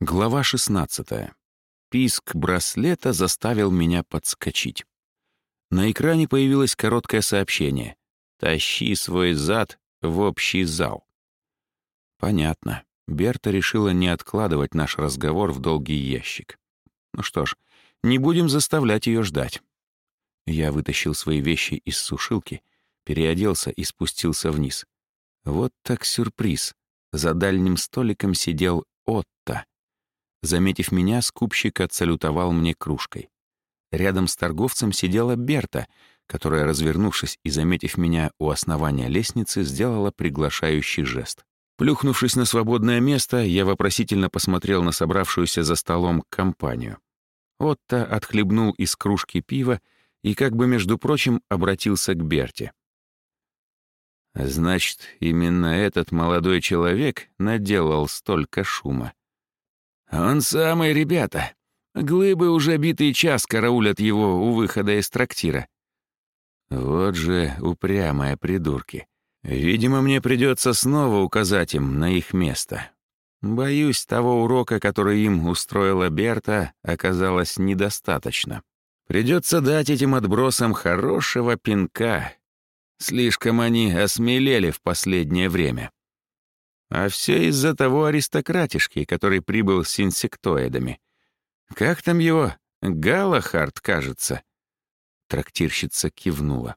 Глава 16. Писк браслета заставил меня подскочить. На экране появилось короткое сообщение. «Тащи свой зад в общий зал». Понятно. Берта решила не откладывать наш разговор в долгий ящик. Ну что ж, не будем заставлять ее ждать. Я вытащил свои вещи из сушилки, переоделся и спустился вниз. Вот так сюрприз. За дальним столиком сидел Отто. Заметив меня, скупщик отсалютовал мне кружкой. Рядом с торговцем сидела Берта, которая, развернувшись и заметив меня у основания лестницы, сделала приглашающий жест. Плюхнувшись на свободное место, я вопросительно посмотрел на собравшуюся за столом компанию. Отто отхлебнул из кружки пива и, как бы между прочим, обратился к Берте. «Значит, именно этот молодой человек наделал столько шума. «Он самый, ребята. Глыбы уже битый час караулят его у выхода из трактира». Вот же упрямые придурки. Видимо, мне придется снова указать им на их место. Боюсь, того урока, который им устроила Берта, оказалось недостаточно. Придется дать этим отбросам хорошего пинка. Слишком они осмелели в последнее время. А все из-за того аристократишки, который прибыл с инсектоидами. Как там его? Галахард, кажется. Трактирщица кивнула.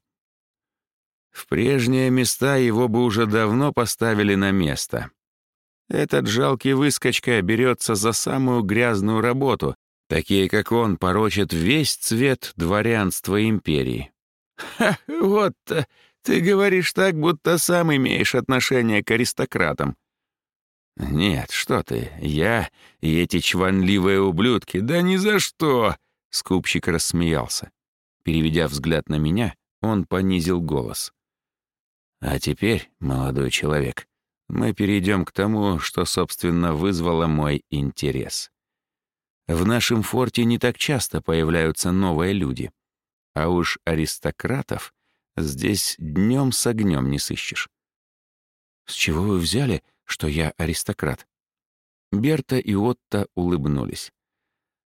В прежние места его бы уже давно поставили на место. Этот жалкий выскочка берется за самую грязную работу. Такие, как он, порочат весь цвет дворянства империи. «Ха, вот-то! Ты говоришь так, будто сам имеешь отношение к аристократам», «Нет, что ты, я и эти чванливые ублюдки, да ни за что!» Скупщик рассмеялся. Переведя взгляд на меня, он понизил голос. «А теперь, молодой человек, мы перейдем к тому, что, собственно, вызвало мой интерес. В нашем форте не так часто появляются новые люди, а уж аристократов здесь днем с огнем не сыщешь». «С чего вы взяли, что я аристократ. Берта и Отто улыбнулись.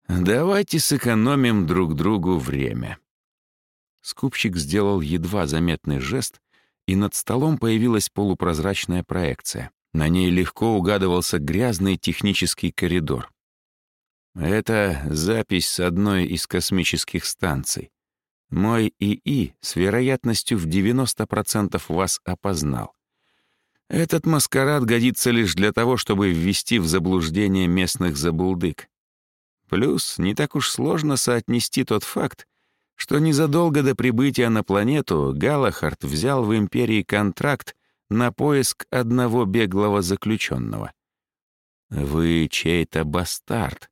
«Давайте сэкономим друг другу время». Скупщик сделал едва заметный жест, и над столом появилась полупрозрачная проекция. На ней легко угадывался грязный технический коридор. Это запись с одной из космических станций. Мой ИИ с вероятностью в 90% вас опознал. Этот маскарад годится лишь для того, чтобы ввести в заблуждение местных забулдык. Плюс не так уж сложно соотнести тот факт, что незадолго до прибытия на планету Галахард взял в Империи контракт на поиск одного беглого заключенного. Вы чей-то бастард,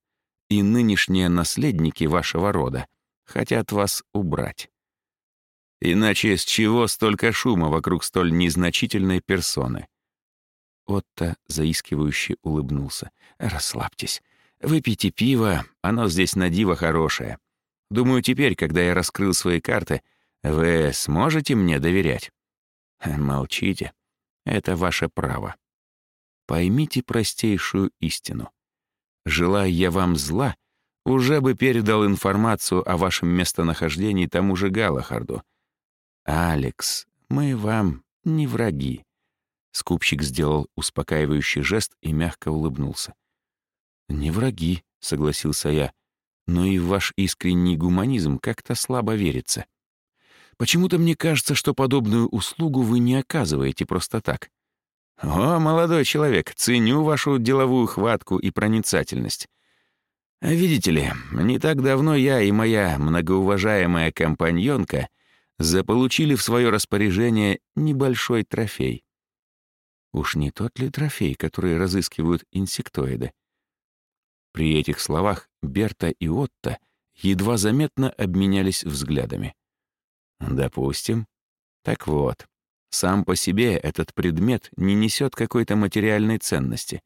и нынешние наследники вашего рода хотят вас убрать. Иначе с чего столько шума вокруг столь незначительной персоны? Отто заискивающе улыбнулся. «Расслабьтесь. Выпейте пиво, оно здесь на диво хорошее. Думаю, теперь, когда я раскрыл свои карты, вы сможете мне доверять?» «Молчите. Это ваше право. Поймите простейшую истину. Желая я вам зла, уже бы передал информацию о вашем местонахождении тому же Галахарду. «Алекс, мы вам не враги». Скупщик сделал успокаивающий жест и мягко улыбнулся. «Не враги», — согласился я, «но и в ваш искренний гуманизм как-то слабо верится. Почему-то мне кажется, что подобную услугу вы не оказываете просто так». «О, молодой человек, ценю вашу деловую хватку и проницательность. Видите ли, не так давно я и моя многоуважаемая компаньонка — заполучили в свое распоряжение небольшой трофей. Уж не тот ли трофей, который разыскивают инсектоиды? При этих словах Берта и Отто едва заметно обменялись взглядами. Допустим. Так вот, сам по себе этот предмет не несет какой-то материальной ценности.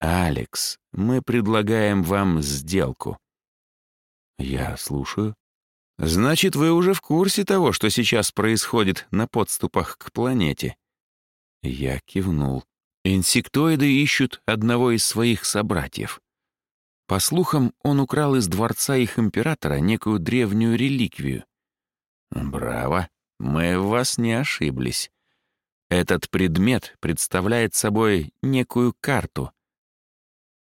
«Алекс, мы предлагаем вам сделку». «Я слушаю». Значит, вы уже в курсе того, что сейчас происходит на подступах к планете?» Я кивнул. Инсектоиды ищут одного из своих собратьев. По слухам, он украл из дворца их императора некую древнюю реликвию. Браво, мы в вас не ошиблись. Этот предмет представляет собой некую карту.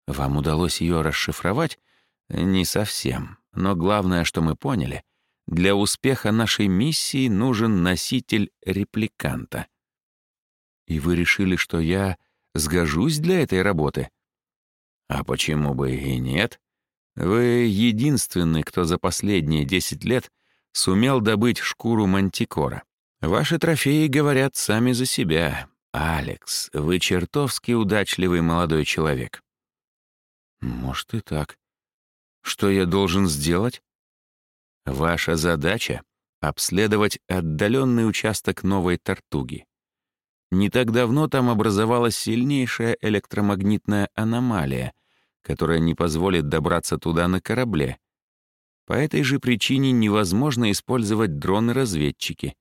Вам удалось ее расшифровать? Не совсем. Но главное, что мы поняли, для успеха нашей миссии нужен носитель репликанта. И вы решили, что я сгожусь для этой работы? А почему бы и нет? Вы единственный, кто за последние десять лет сумел добыть шкуру мантикора. Ваши трофеи говорят сами за себя. Алекс, вы чертовски удачливый молодой человек. Может и так. Что я должен сделать? Ваша задача — обследовать отдаленный участок новой Тартуги. Не так давно там образовалась сильнейшая электромагнитная аномалия, которая не позволит добраться туда на корабле. По этой же причине невозможно использовать дроны-разведчики.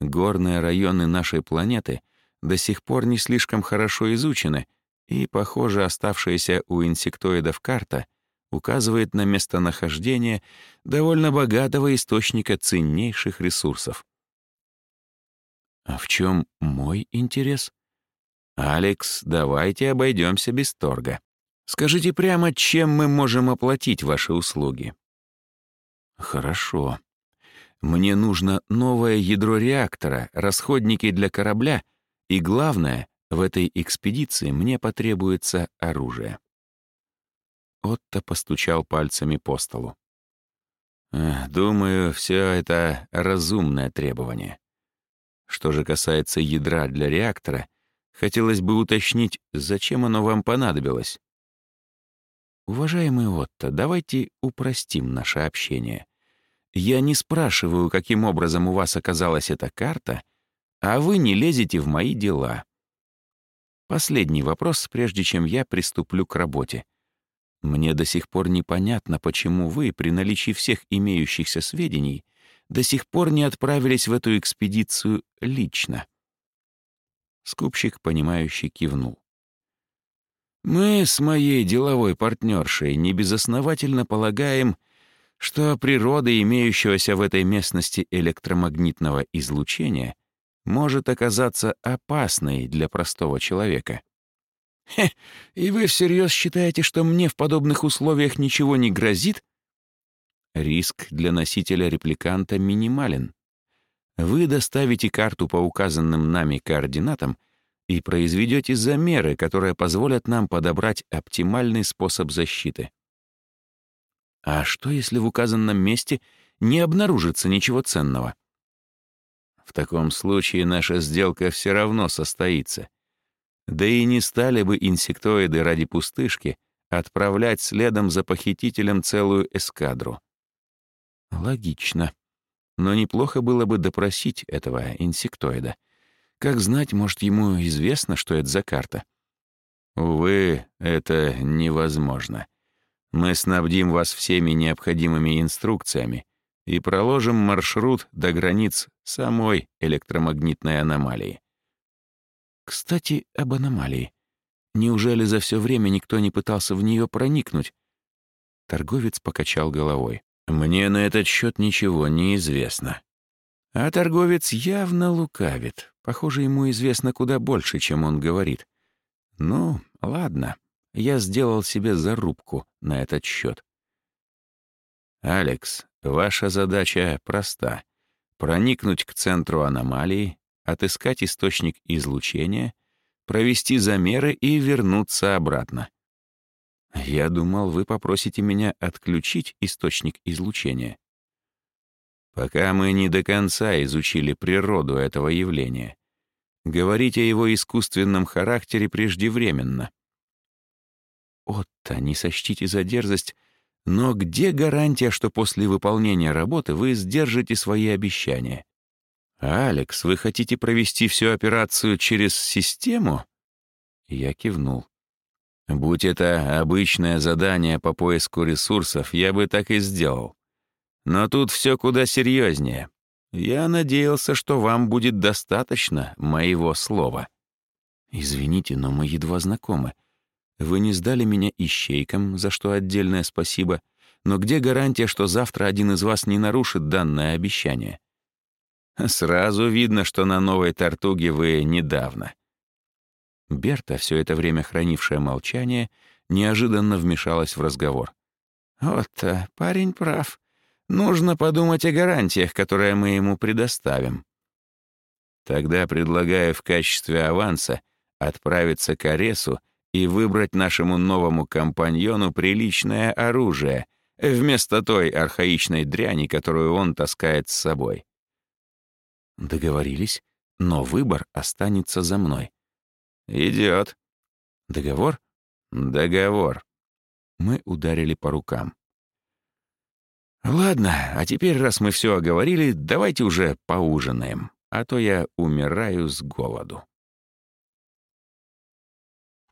Горные районы нашей планеты до сих пор не слишком хорошо изучены, и, похоже, оставшаяся у инсектоидов карта указывает на местонахождение довольно богатого источника ценнейших ресурсов. А в чем мой интерес? Алекс, давайте обойдемся без торга. Скажите прямо, чем мы можем оплатить ваши услуги? Хорошо. Мне нужно новое ядро реактора, расходники для корабля, и главное, в этой экспедиции мне потребуется оружие. Отто постучал пальцами по столу. Думаю, все это разумное требование. Что же касается ядра для реактора, хотелось бы уточнить, зачем оно вам понадобилось. Уважаемый Отто, давайте упростим наше общение. Я не спрашиваю, каким образом у вас оказалась эта карта, а вы не лезете в мои дела. Последний вопрос, прежде чем я приступлю к работе. Мне до сих пор непонятно, почему вы, при наличии всех имеющихся сведений, до сих пор не отправились в эту экспедицию лично. Скупщик, понимающий, кивнул. Мы с моей деловой партнершей небезосновательно полагаем, что природа имеющегося в этой местности электромагнитного излучения может оказаться опасной для простого человека. Хе, и вы всерьез считаете, что мне в подобных условиях ничего не грозит? Риск для носителя репликанта минимален. Вы доставите карту по указанным нами координатам и произведете замеры, которые позволят нам подобрать оптимальный способ защиты. А что, если в указанном месте не обнаружится ничего ценного? В таком случае наша сделка все равно состоится. Да и не стали бы инсектоиды ради пустышки отправлять следом за похитителем целую эскадру. Логично. Но неплохо было бы допросить этого инсектоида. Как знать, может, ему известно, что это за карта? Увы, это невозможно. Мы снабдим вас всеми необходимыми инструкциями и проложим маршрут до границ самой электромагнитной аномалии. Кстати, об аномалии. Неужели за все время никто не пытался в нее проникнуть? Торговец покачал головой. Мне на этот счет ничего не известно. А торговец явно лукавит. Похоже, ему известно куда больше, чем он говорит. Ну, ладно, я сделал себе зарубку на этот счет. Алекс, ваша задача проста. Проникнуть к центру аномалии, отыскать источник излучения, провести замеры и вернуться обратно. Я думал, вы попросите меня отключить источник излучения. Пока мы не до конца изучили природу этого явления. Говорить о его искусственном характере преждевременно. Отто, не сочтите за дерзость, но где гарантия, что после выполнения работы вы сдержите свои обещания? «Алекс, вы хотите провести всю операцию через систему?» Я кивнул. Будь это обычное задание по поиску ресурсов, я бы так и сделал. Но тут все куда серьезнее. Я надеялся, что вам будет достаточно моего слова. Извините, но мы едва знакомы. Вы не сдали меня ищейкам, за что отдельное спасибо, но где гарантия, что завтра один из вас не нарушит данное обещание? Сразу видно, что на новой тортуге вы недавно. Берта, все это время хранившая молчание, неожиданно вмешалась в разговор. «Вот, парень прав. Нужно подумать о гарантиях, которые мы ему предоставим. Тогда предлагаю в качестве аванса отправиться к Аресу и выбрать нашему новому компаньону приличное оружие вместо той архаичной дряни, которую он таскает с собой. Договорились, но выбор останется за мной. Идет. Договор? Договор. Мы ударили по рукам. Ладно, а теперь, раз мы все оговорили, давайте уже поужинаем, а то я умираю с голоду.